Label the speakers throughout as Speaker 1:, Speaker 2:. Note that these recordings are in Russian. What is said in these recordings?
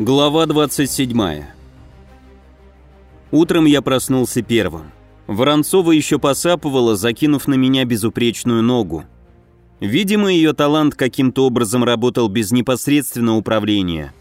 Speaker 1: Глава 27. Утром я проснулся первым. Воронцова еще посапывала, закинув на меня безупречную ногу. Видимо, ее талант каким-то образом работал без непосредственного управления.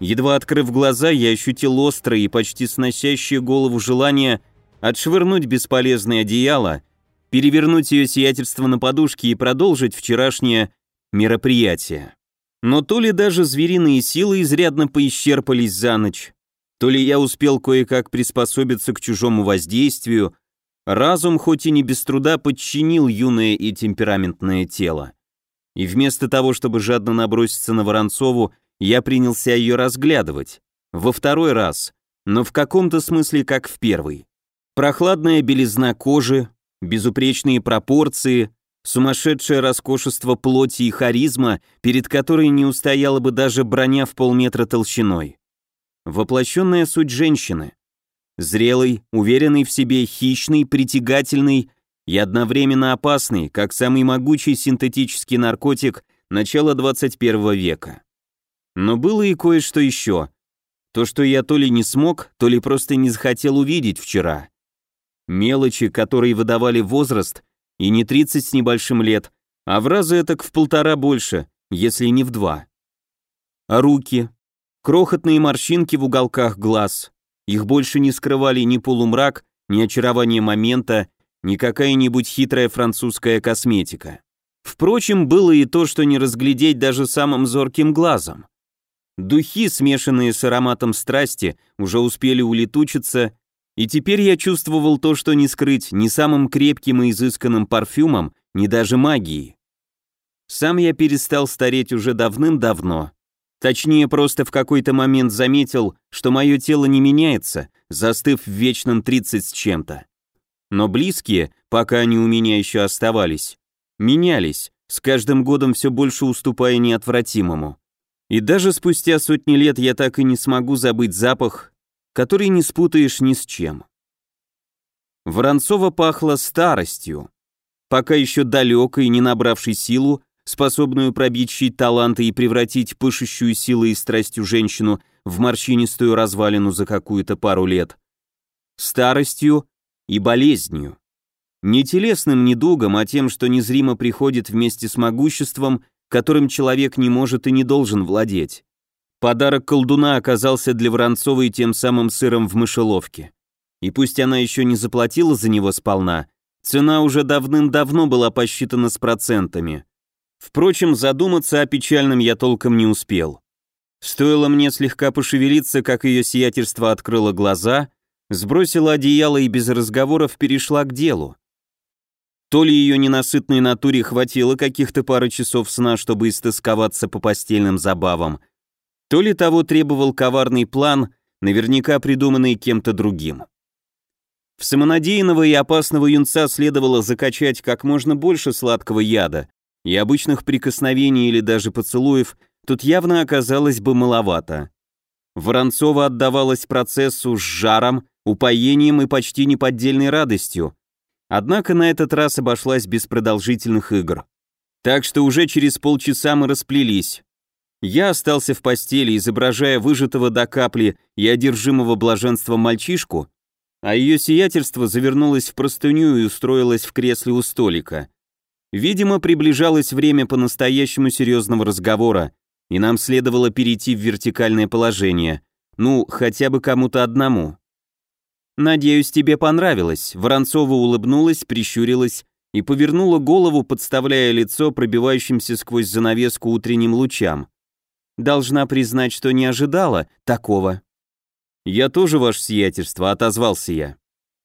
Speaker 1: Едва открыв глаза, я ощутил острое и почти сносящее голову желание отшвырнуть бесполезное одеяло, перевернуть ее сиятельство на подушке и продолжить вчерашнее мероприятие. Но то ли даже звериные силы изрядно поисчерпались за ночь, то ли я успел кое-как приспособиться к чужому воздействию, разум хоть и не без труда подчинил юное и темпераментное тело. И вместо того, чтобы жадно наброситься на Воронцову, я принялся ее разглядывать. Во второй раз, но в каком-то смысле как в первый. Прохладная белизна кожи, безупречные пропорции, Сумасшедшее роскошество плоти и харизма, перед которой не устояла бы даже броня в полметра толщиной. Воплощенная суть женщины. Зрелый, уверенный в себе, хищный, притягательный и одновременно опасный, как самый могучий синтетический наркотик начала 21 века. Но было и кое-что еще. То, что я то ли не смог, то ли просто не захотел увидеть вчера. Мелочи, которые выдавали возраст, и не 30 с небольшим лет, а в разы этак в полтора больше, если не в два. А руки? Крохотные морщинки в уголках глаз. Их больше не скрывали ни полумрак, ни очарование момента, ни какая-нибудь хитрая французская косметика. Впрочем, было и то, что не разглядеть даже самым зорким глазом. Духи, смешанные с ароматом страсти, уже успели улетучиться, и теперь я чувствовал то, что не скрыть ни самым крепким и изысканным парфюмом, ни даже магией. Сам я перестал стареть уже давным-давно. Точнее, просто в какой-то момент заметил, что мое тело не меняется, застыв в вечном 30 с чем-то. Но близкие, пока они у меня еще оставались, менялись, с каждым годом все больше уступая неотвратимому. И даже спустя сотни лет я так и не смогу забыть запах, который не спутаешь ни с чем. Воронцова пахло старостью, пока еще далекой, не набравшей силу, способную пробить щит таланта и превратить пышущую силой и страстью женщину в морщинистую развалину за какую-то пару лет. Старостью и болезнью. Не телесным недугом, а тем, что незримо приходит вместе с могуществом, которым человек не может и не должен владеть. Подарок колдуна оказался для Воронцовой тем самым сыром в мышеловке. И пусть она еще не заплатила за него сполна, цена уже давным-давно была посчитана с процентами. Впрочем, задуматься о печальном я толком не успел. Стоило мне слегка пошевелиться, как ее сиятельство открыло глаза, сбросила одеяло и без разговоров перешла к делу. То ли ее ненасытной натуре хватило каких-то пары часов сна, чтобы истосковаться по постельным забавам, то ли того требовал коварный план, наверняка придуманный кем-то другим. В самонадеянного и опасного юнца следовало закачать как можно больше сладкого яда, и обычных прикосновений или даже поцелуев тут явно оказалось бы маловато. Воронцова отдавалась процессу с жаром, упоением и почти неподдельной радостью, однако на этот раз обошлась без продолжительных игр. Так что уже через полчаса мы расплелись, я остался в постели, изображая выжатого до капли и одержимого блаженством мальчишку, а ее сиятельство завернулось в простыню и устроилось в кресле у столика. Видимо, приближалось время по-настоящему серьезного разговора, и нам следовало перейти в вертикальное положение, ну, хотя бы кому-то одному. «Надеюсь, тебе понравилось», Воронцова улыбнулась, прищурилась и повернула голову, подставляя лицо пробивающимся сквозь занавеску утренним лучам. Должна признать, что не ожидала такого. «Я тоже ваше сиятельство», — отозвался я.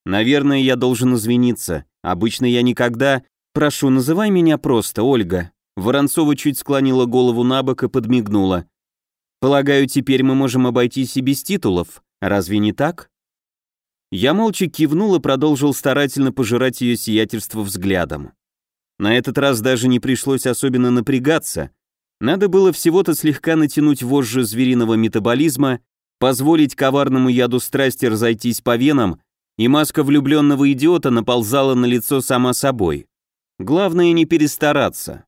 Speaker 1: «Наверное, я должен извиниться. Обычно я никогда...» «Прошу, называй меня просто, Ольга». Воронцова чуть склонила голову на бок и подмигнула. «Полагаю, теперь мы можем обойтись и без титулов. Разве не так?» Я молча кивнул и продолжил старательно пожирать ее сиятельство взглядом. На этот раз даже не пришлось особенно напрягаться, надо было всего-то слегка натянуть вожжи звериного метаболизма, позволить коварному яду страсти разойтись по венам, и маска влюбленного идиота наползала на лицо сама собой. Главное не перестараться.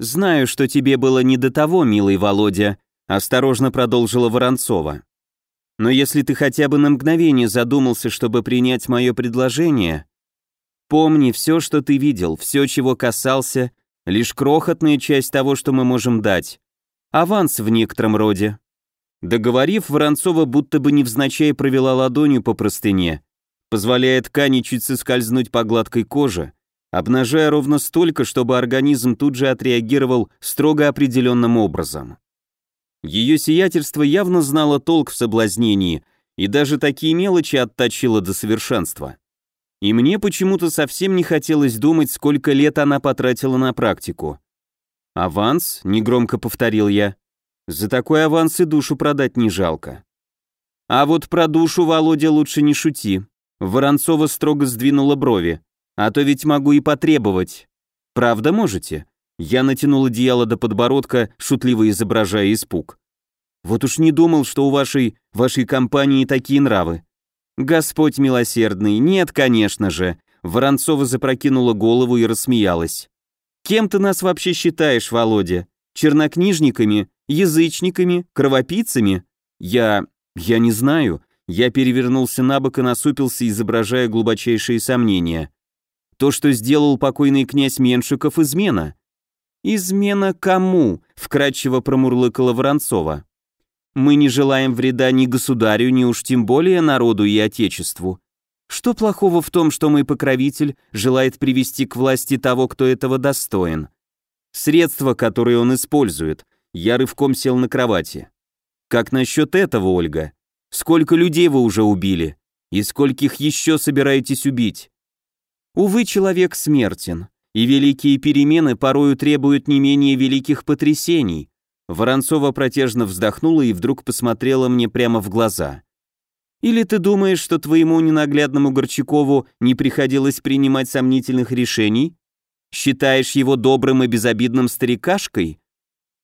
Speaker 1: «Знаю, что тебе было не до того, милый Володя», осторожно продолжила Воронцова. Но если ты хотя бы на мгновение задумался, чтобы принять мое предложение, помни, все, что ты видел, все, чего касался, лишь крохотная часть того, что мы можем дать. Аванс в некотором роде. Договорив, Воронцова будто бы невзначай провела ладонью по простыне, позволяя ткани чуть соскользнуть по гладкой коже, обнажая ровно столько, чтобы организм тут же отреагировал строго определенным образом. Ее сиятельство явно знало толк в соблазнении и даже такие мелочи отточило до совершенства. И мне почему-то совсем не хотелось думать, сколько лет она потратила на практику. «Аванс?» — негромко повторил я. «За такой аванс и душу продать не жалко». «А вот про душу, Володя, лучше не шути». Воронцова строго сдвинула брови. «А то ведь могу и потребовать». «Правда можете?» Я натянул одеяло до подбородка, шутливо изображая испуг. Вот уж не думал, что у вашей, вашей компании такие нравы. Господь милосердный, нет, конечно же. Воронцова запрокинула голову и рассмеялась. Кем ты нас вообще считаешь, Володя? Чернокнижниками, язычниками, кровопийцами? Я... я не знаю. Я перевернулся на бок и насупился, изображая глубочайшие сомнения. То, что сделал покойный князь Меншиков, измена. «Измена кому?» — вкратчиво промурлыкала Воронцова. «Мы не желаем вреда ни государю, ни уж тем более народу и отечеству. Что плохого в том, что мой покровитель желает привести к власти того, кто этого достоин? Средства, которые он использует. Я рывком сел на кровати. Как насчет этого, Ольга? Сколько людей вы уже убили? И скольких еще собираетесь убить? Увы, человек смертен и великие перемены порою требуют не менее великих потрясений. Воронцова протяжно вздохнула и вдруг посмотрела мне прямо в глаза. Или ты думаешь, что твоему ненаглядному Горчакову не приходилось принимать сомнительных решений? Считаешь его добрым и безобидным старикашкой?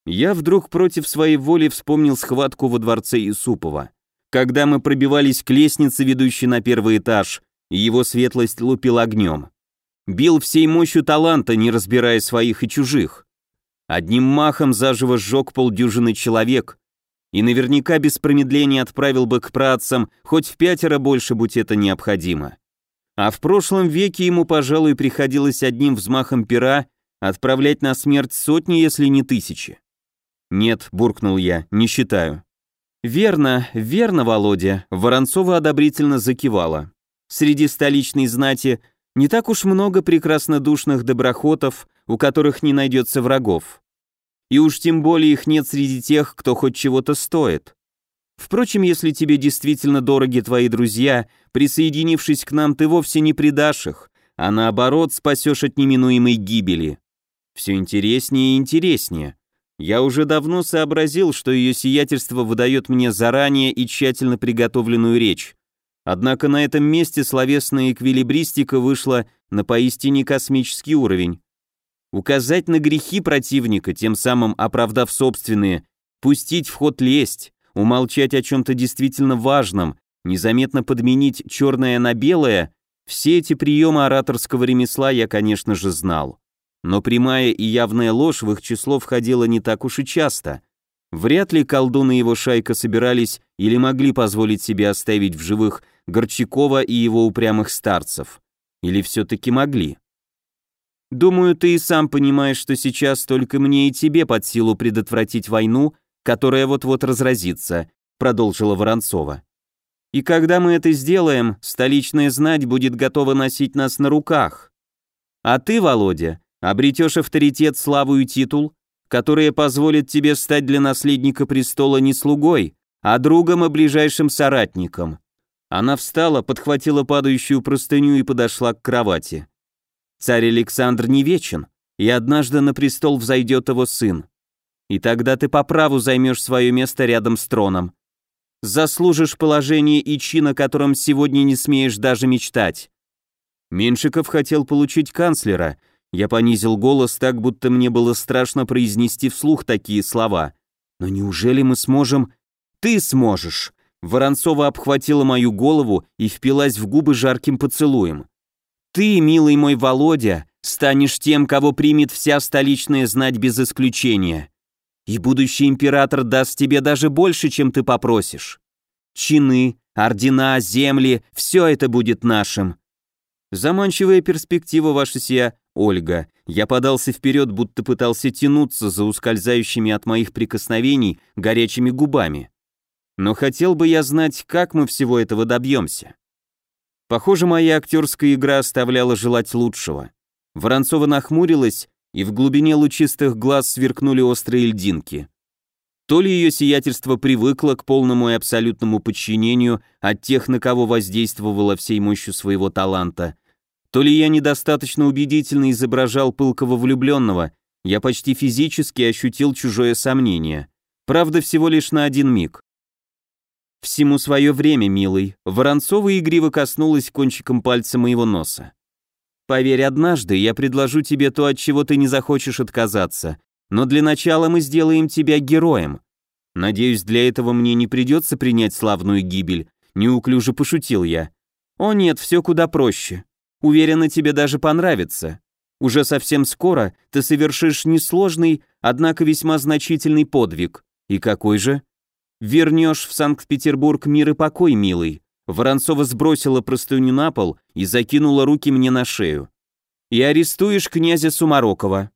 Speaker 1: Я вдруг против своей воли вспомнил схватку во дворце Исупова. Когда мы пробивались к лестнице, ведущей на первый этаж, и его светлость лупил огнем. Бил всей мощью таланта, не разбирая своих и чужих. Одним махом заживо сжег полдюжины человек и наверняка без промедления отправил бы к працам хоть в пятеро больше, будь это необходимо. А в прошлом веке ему, пожалуй, приходилось одним взмахом пера отправлять на смерть сотни, если не тысячи. «Нет», — буркнул я, — «не считаю». «Верно, верно, Володя», — Воронцова одобрительно закивала. «Среди столичной знати не так уж много прекраснодушных доброхотов, у которых не найдется врагов. И уж тем более их нет среди тех, кто хоть чего-то стоит. Впрочем, если тебе действительно дороги твои друзья, присоединившись к нам, ты вовсе не предашь их, а наоборот спасешь от неминуемой гибели. Все интереснее и интереснее. Я уже давно сообразил, что ее сиятельство выдает мне заранее и тщательно приготовленную речь, Однако на этом месте словесная эквилибристика вышла на поистине космический уровень. Указать на грехи противника, тем самым оправдав собственные, пустить в ход лесть, умолчать о чем-то действительно важном, незаметно подменить черное на белое, все эти приемы ораторского ремесла я, конечно же, знал. Но прямая и явная ложь в их число входила не так уж и часто – Вряд ли колдун и его шайка собирались или могли позволить себе оставить в живых Горчакова и его упрямых старцев. Или все-таки могли? Думаю, ты и сам понимаешь, что сейчас только мне и тебе под силу предотвратить войну, которая вот-вот разразится, продолжила Воронцова. И когда мы это сделаем, столичная знать будет готова носить нас на руках. А ты, Володя, обретешь авторитет, славу и титул, которые позволят тебе стать для наследника престола не слугой, а другом и ближайшим соратником. Она встала, подхватила падающую простыню и подошла к кровати. Царь Александр не вечен, и однажды на престол взойдет его сын. И тогда ты по праву займешь свое место рядом с троном. Заслужишь положение и чин, о котором сегодня не смеешь даже мечтать. Меншиков хотел получить канцлера — я понизил голос так, будто мне было страшно произнести вслух такие слова. Но неужели мы сможем... Ты сможешь! Воронцова обхватила мою голову и впилась в губы жарким поцелуем. Ты, милый мой Володя, станешь тем, кого примет вся столичная знать без исключения. и будущий император даст тебе даже больше, чем ты попросишь. Чины, ордена, земли — все это будет нашим. Заманчивая перспектива, ваша сия, Ольга. Я подался вперед, будто пытался тянуться за ускользающими от моих прикосновений горячими губами. Но хотел бы я знать, как мы всего этого добьемся. Похоже, моя актерская игра оставляла желать лучшего. Воронцова нахмурилась, и в глубине лучистых глаз сверкнули острые льдинки. То ли ее сиятельство привыкло к полному и абсолютному подчинению от тех, на кого воздействовала всей мощью своего таланта, то ли я недостаточно убедительно изображал пылкого влюбленного, я почти физически ощутил чужое сомнение. Правда, всего лишь на один миг. Всему свое время, милый. Воронцова игриво коснулась кончиком пальца моего носа. Поверь, однажды я предложу тебе то, от чего ты не захочешь отказаться, но для начала мы сделаем тебя героем. Надеюсь, для этого мне не придется принять славную гибель, неуклюже пошутил я. О нет, все куда проще. Уверена, тебе даже понравится. Уже совсем скоро ты совершишь несложный, однако весьма значительный подвиг. И какой же? Вернешь в Санкт-Петербург мир и покой, милый. Воронцова сбросила простыню на пол и закинула руки мне на шею. И арестуешь князя Сумарокова.